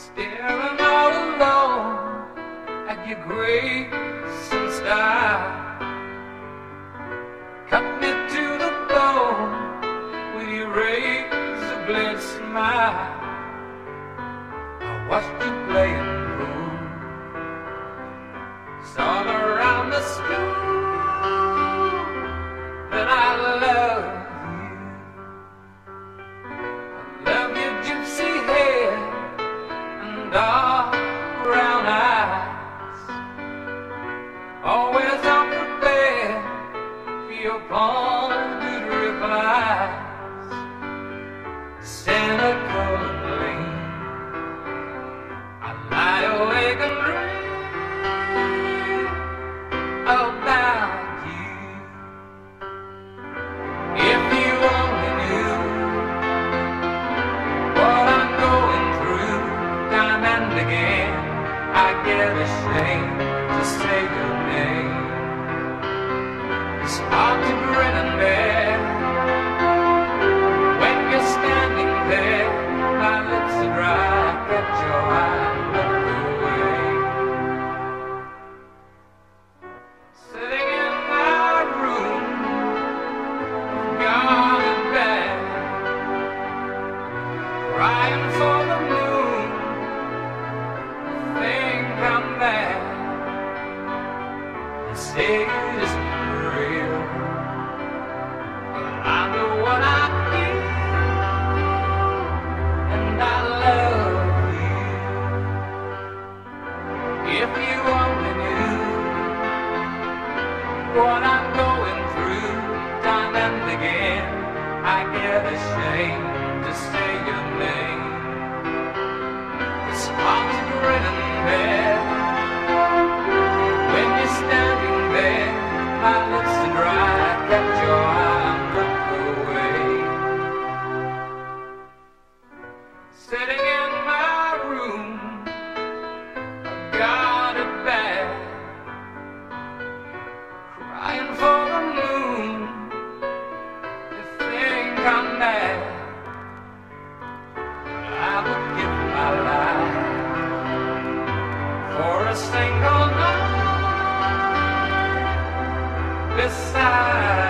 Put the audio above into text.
Staring all alone at your grace and style. Cut me to the bone with your razor blade smile. I watched you playing. always unprepared for your plum good replies. Stand single night beside.